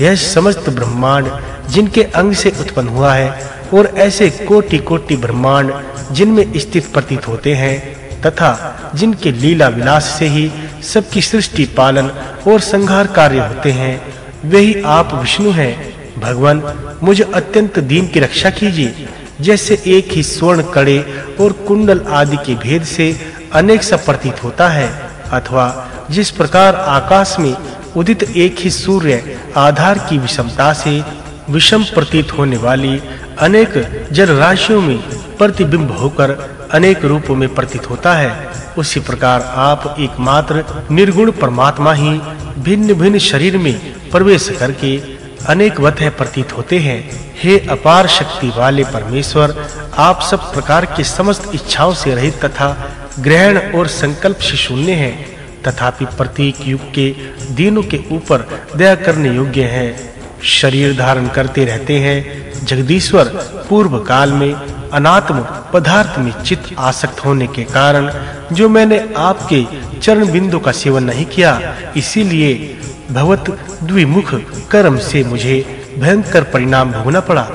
यह समस्त ब्रह्मांड जिनके अंग से उत्पन्न हुआ है और ऐसे कोटि-कोटि ब्रह्मांड जिनमें स्थित प्रतीत होते हैं, तथा जिनके लीला विलास से ही सबकी सृष्टि, पालन और संहार कार्य होते हैं वही आप विष्णु हैं। भगवान, मुझे अत्यंत दीन की रक्षा कीजिए, जैसे एक ही स्वर्ण कड़े और कुंडल आदि के भेद से अनेक सा प्रतीत होता है, अथवा जिस प्रकार आकाश में उदित एक ही सूर्य आधार की विषमता से विषम प्रतीत होने वाली अनेक जल राशियों में प्रतिबिंब होकर अनेक रूपों में प्रतीत होता है। उसी प्रकार आप एकमात्र निर्गुण परमात्मा ही भिन्न-भिन्न शरीर में प्रवेश करके अनेक वत प्रतीत होते हैं। हे अपार शक्ति वाले परमेश्वर, आप सब प्रकार के समस्त इच्छाओं से रहित तथा ग्रहण और संकल्प से शून्य हैं। तथापि प्रत्येक युग के दिनों के ऊपर दया करने योग्य हैं। शरीर धारण करते रहते हैं। जगदीश्वर पूर्व काल में अनात्म पदार्थ में चित्त आसक्त होने के कारण जो मैंने आपके चरण बिंदु का सेवन नहीं किया, इसीलिए भगवत द्विमुख कर्म से मुझे भयंकर परिणाम भोगना पड़ा।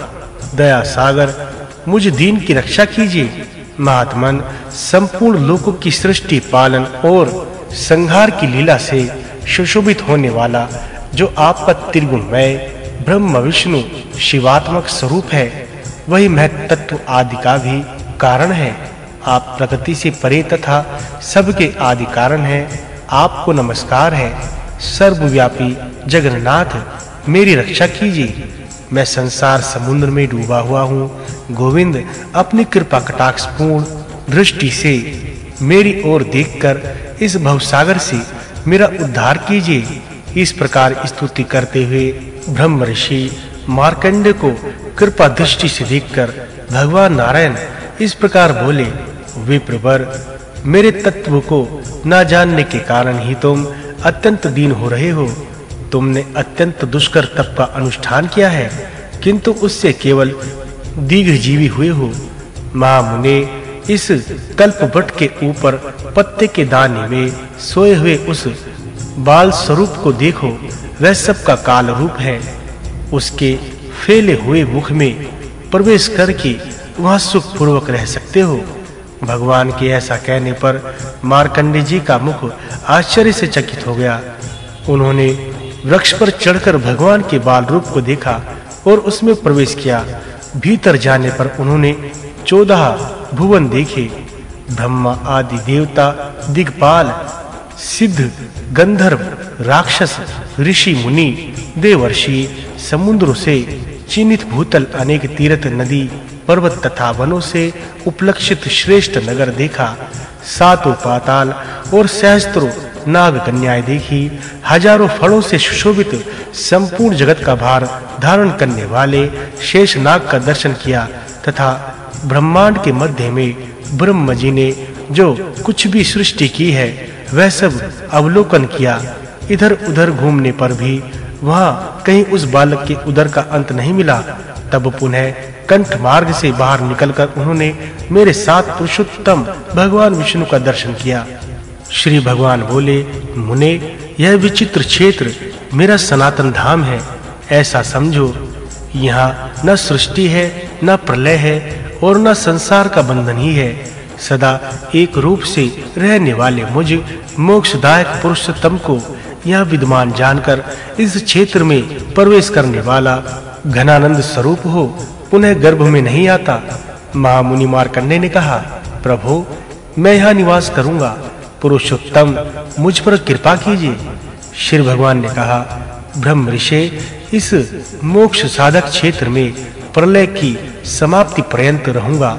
दया सागर, मुझ दीन की रक्षा कीजिए। महात्मन, संपूर्ण लोकों की सृष्टि, पालन और संहार की लीला से सुशोभित होने वाला जो आपका त्रिगुणमय, ब्रह्म विष्णु, शिवात्मक स्वरूप है, वही महत आदि का भी कारण है। आप प्रकृति से परे तथा सबके आदि कारण हैं। आपको नमस्कार है। सर्वव्यापी जगन्नाथ, मेरी रक्षा कीजिए। मैं संसार समुद्र में डूबा हुआ हूँ। गोविंद, अपनी कृपा कटाक्ष पूर्ण दृष्टि से मेरी ओर देखकर इस भवसागर से मेरा उद्धार कीजिए। इस प्रकार स्तुति करते हुए ब्रह्म ऋषि मार्कंडे को कृपा दृष्टि से देखकर भगवान नारायण इस प्रकार बोले, विप्रवर, मेरे तत्व को न जानने के कारण ही तुम अत्यंत दीन हो रहे हो। तुमने अत्यंत दुष्कर तप का अनुष्ठान किया है, किंतु उससे केवल दीर्घ जीवी हुए हो। महामुने इस कल्पवट के ऊपर पत्ते के दाने में सोए हुए उस बाल स्वरूप को देखो, वह सब का काल रूप है। उसके फैले हुए मुख में प्रवेश करके वहाँ सुख पूर्वक रह सकते हो। भगवान के ऐसा कहने पर मार्कंडे जी का मुख आश्चर्य से चकित हो गया। उन्होंने वृक्ष पर चढ़कर भगवान के बाल रूप को देखा और उसमें प्रवेश किया। भीतर जाने पर उन्होंने चौदह भुवन देखे, ब्रह्मा, आदि देवता, दिगपाल, सिद्ध, गंधर्व, राक्षस, ऋषि, मुनि, देवर्षि, समुद्रों से चिन्हित भूतल अनेक तीर्थ नदी, पर्वत तथा वनों से उपलक्षित श्रेष्ठ नगर देखा, सातों पाताल और सहस्त्रों नाग कन्याएँ देखी, हज़ारों फलों से सुशोभित संपूर्ण जगत का भार धारण करने वाले शेष नाग का दर्शन किया तथा ब्रह्मांड के मध्य में ब्रह्म जी ने जो कुछ भी सृष्टि की है, वह सब अवलोकन किया। इधर-उधर घूमने पर भी वहाँ कहीं उस बालक के उदर का अंत नहीं मिला। तब पुनः कंठ मार्ग से बाहर निकलकर उन्होंने मेरे साथ पुरुषोत्तम भगवान विष्णु का दर्शन किया। श्री भगवान बोले, मुने, यह विचित्र क्षेत्र मेरा सनातन धाम है। ऐसा समझो, यहाँ न सृष्टि है, न प्रलय है और न संसार का बंधन ही है। सदा एक रूप से रहने वाले मुझ मोक्षदायक पुरुषोत्तम को यह विद्वान जानकर इस क्षेत्र में प्रवेश करने वाला घनानंद स्वरूप हो पुनः गर्भ में नहीं आता। महामुनि मार्कंडे ने कहा, प्रभु, मैं यहाँ निवास करूँगा। पुरुषोत्तम, मुझ पर कृपा कीजिए। श्री भगवान ने कहा, ब्रह्म ऋषि, इस मोक्ष साधक क्षेत्र में प्रलय की समाप्ति पर्यंत रहूँगा।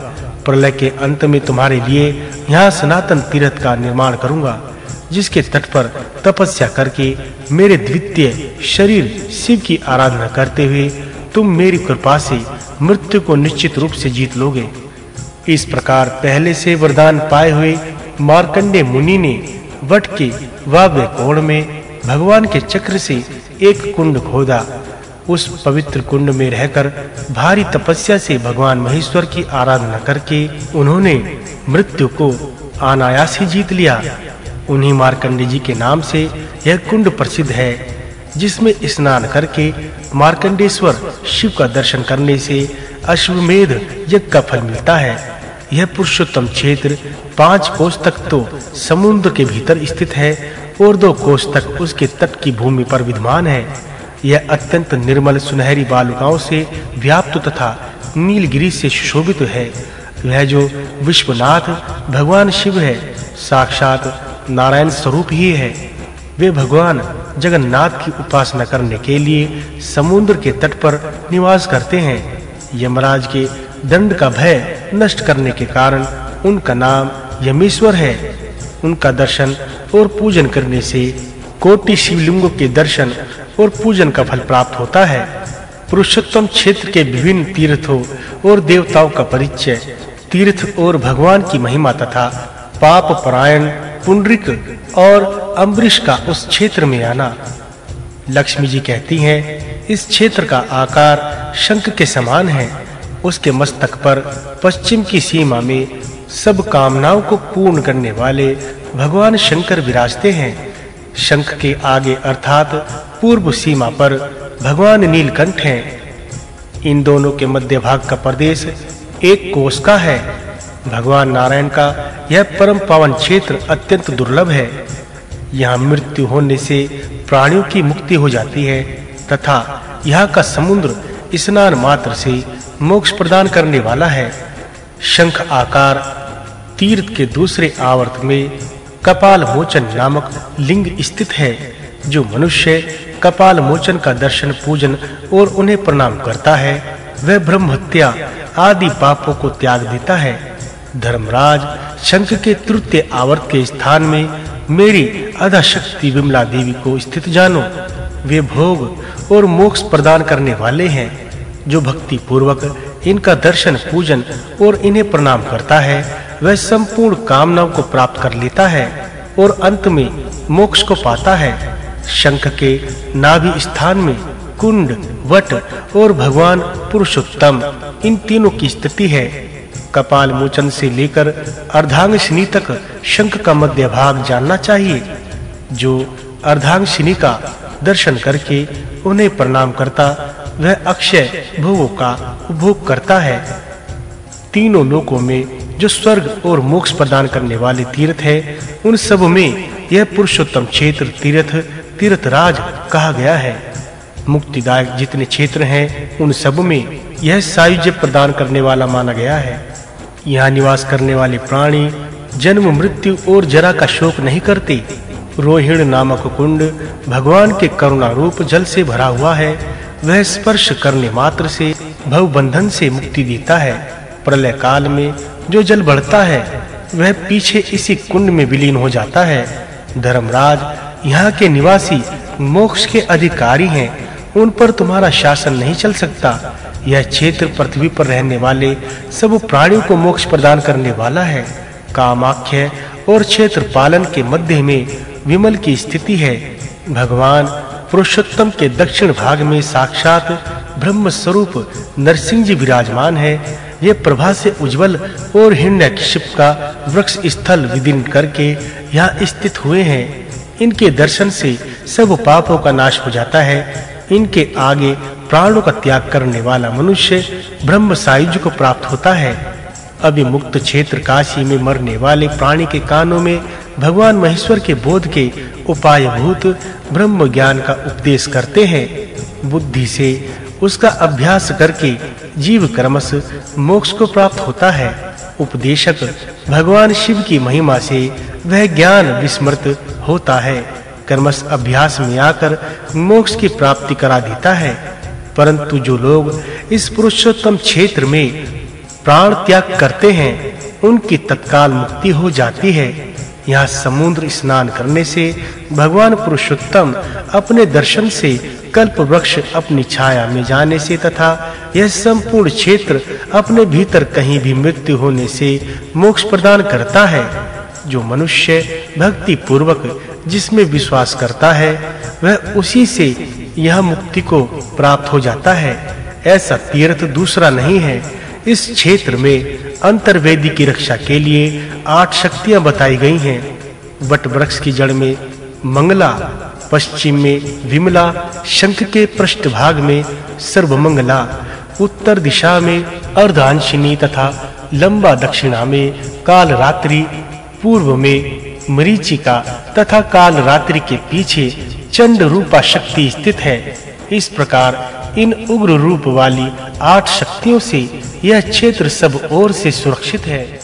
प्रलय के अंत में तुम्हारे लिए यहाँ सनातन तीर्थ का निर्माण करूँगा, जिसके तट पर तपस्या करके मेरे द्वितीय शरीर शिव की आराधना करते हुए तुम मेरी कृपा से मृत्यु को निश्चित रूप से जीत लोगे। इस प्रकार पहले से वरदान पाए हुए मार्कंडे मुनि ने वट के वाव्य कोण में भगवान के चक्र से एक कुंड खोदा उस पवित्र कुंड में रहकर भारी तपस्या से भगवान महेश्वर की आराधना करके उन्होंने मृत्यु को अनायास ही जीत लिया। उन्हीं मार्कंडे जी के नाम से यह कुंड प्रसिद्ध है, जिसमें स्नान करके मार्कंडेश्वर शिव का दर्शन करने से अश्वमेध यज्ञ का फल मिलता है। यह पुरुषोत्तम क्षेत्र पाँच कोस तक तो समुद्र के भीतर स्थित है और दो कोस तक उसके तट की भूमि पर विद्यमान है। यह अत्यंत निर्मल सुनहरी बालुकाओं से व्याप्त तथा नीलगिरी से सुशोभित है। वह जो विश्वनाथ, भगवान शिव है, साक्षात नारायण स्वरूप ही है। वे भगवान जगन्नाथ की उपासना करने के लिए समुद्र के तट पर निवास करते हैं। यमराज के दंड का भय नष्ट करने के कारण उनका नाम यमेश्वर है। उनका दर्शन और पूजन करने से कोटि शिवलिंगों के दर्शन और पूजन का फल प्राप्त होता है। पुरुषोत्तम क्षेत्र के विभिन्न तीर्थों और देवताओं का परिचय, तीर्थ और भगवान की महिमा तथा पाप परायण, पुंडरिक और अम्बरीश का उस क्षेत्र में आना। लक्ष्मी जी कहती हैं, इस क्षेत्र का आकार शंख के समान है। उसके मस्तक पर पश्चिम की सीमा में सब कामनाओं को पूर्ण करने वाले भगवान शंकर विराजते हैं। शंख के आगे अर्थात पूर्व सीमा पर भगवान नीलकंठ हैं। इन दोनों के मध्य भाग का प्रदेश एक कोष का है। भगवान नारायण का यह परम पावन क्षेत्र अत्यंत दुर्लभ है। यहाँ मृत्यु होने से प्राणियों की मुक्ति हो जाती है तथा यहाँ का समुद्र स्नान मात्र से मोक्ष प्रदान करने वाला है। शंख आकार तीर्थ के दूसरे आवर्त में कपाल मोचन नामक लिंग स्थित है, जो मनुष्य कपाल मोचन का दर्शन, पूजन और उन्हें प्रणाम करता है। वह ब्रह्म हत्या आदि पापों को त्याग देता है। धर्मराज शंख के तृतीय आवर्त के स्थान में मेरी अधा शक्ति विमला देवी को स्थित जानो। वे भोग और मोक्ष प्रदान करने वाले हैं, जो भक्ति पूर्वक इनका दर्शन, पूजन और इन्हें प्रणाम करता है। वह संपूर्ण कामनाओं को प्राप्त कर लेता है और अंत में मोक्ष को पाता है। शंख के नाभि स्थान में कुंड, वट और भगवान पुरुषोत्तम, इन तीनों की स्थिति है। कपाल मोचन से लेकर अर्धांगशिनी तक शंख का मध्य भाग जानना चाहिए। जो अर्धांगशिनी का दर्शन करके उन्हें प्रणाम करता, वह अक्षय भोगों का उपभोग करता है। तीनों लोकों में जो स्वर्ग और मोक्ष प्रदान करने वाले तीर्थ है, उन सब में यह पुरुषोत्तम क्षेत्र तीर्थ तीर्थराज कहा गया है। मुक्तिदायक जितने क्षेत्र हैं, उन सब में यह सायुज्य प्रदान करने वाला माना गया है। यहाँ निवास करने वाले प्राणी, जन्म, मृत्यु और जरा का शोक नहीं करते। रोहिण नामक कुंड भगवान के करुणा रूप जल से भरा हुआ है। वह स्पर्श करने मात्र से भव बंधन से मुक्ति देता है। प्रलय काल में जो जल बढ़ता है, वह पीछे इसी कुंड में विलीन हो जाता है। धर्मराज यहाँ के निवासी मोक्ष के अधिकारी हैं। उन पर तुम्हारा शासन नहीं चल सकता। यह क्षेत्र पृथ्वी पर रहने वाले सब प्राणियों को मोक्ष प्रदान करने वाला है। कामाख्य और क्षेत्र पालन के मध्य में विमल की स्थिति है। भगवान पुरुषोत्तम के दक्षिण भाग में साक्षात ब्रह्म स्वरूप नरसिंह जी विराजमान है। ये प्रभा से उज्जवल और हिरण्यकशिप का वृक्ष स्थल विदिन करके यहाँ स्थित हुए हैं। इनके दर्शन से सब पापों का नाश हो जाता है। इनके आगे प्राणों का त्याग करने वाला मनुष्य ब्रह्म सायुज्य को प्राप्त होता है। अभिमुक्त क्षेत्र काशी में मरने वाले प्राणी के कानों में भगवान महेश्वर के बोध के उपाय भूत ब्रह्म ज्ञान का उपदेश करते हैं। बुद्धि से उसका अभ्यास करके जीव कर्मस मोक्ष को प्राप्त होता है। उपदेशक भगवान शिव की महिमा से वह ज्ञान विस्मृत होता है। कर्मस अभ्यास में आकर मोक्ष की प्राप्ति करा देता है। परंतु जो लोग इस पुरुषोत्तम क्षेत्र में प्राण त्याग करते हैं, उनकी तत्काल मुक्ति हो जाती है। यहाँ समुद्र स्नान करने से भगवान पुरुषोत्तम अपने दर्शन से कल्प वृक्ष अपनी छाया में जाने से तथा यह संपूर्ण क्षेत्र अपने भीतर कहीं भी मृत्यु होने से मोक्ष प्रदान करता है, जो मनुष्य भक्ति पूर्वक जिसमें विश्वास करता है, वह उसी से यह मुक्ति को प्राप्त हो जाता है। ऐसा तीर्थ दूसरा नहीं है। इस क्षेत्र में अंतर्वेदी की रक्षा के लिए आठ शक्तियाँ बताई गई हैं। वट वृक्ष की जड़ में मंगला, पश्चिम में विमला, शंख के पृष्ठभाग में सर्वमंगला, उत्तर दिशा में अर्धांशिनी तथा लंबा दक्षिणा में काल रात्रि पूर्व में मरीचिका तथा काल रात्रि के पीछे चंड रूपा शक्ति स्थित है। इस प्रकार इन उग्र रूप वाली आठ शक्तियों से यह क्षेत्र सब ओर से सुरक्षित है।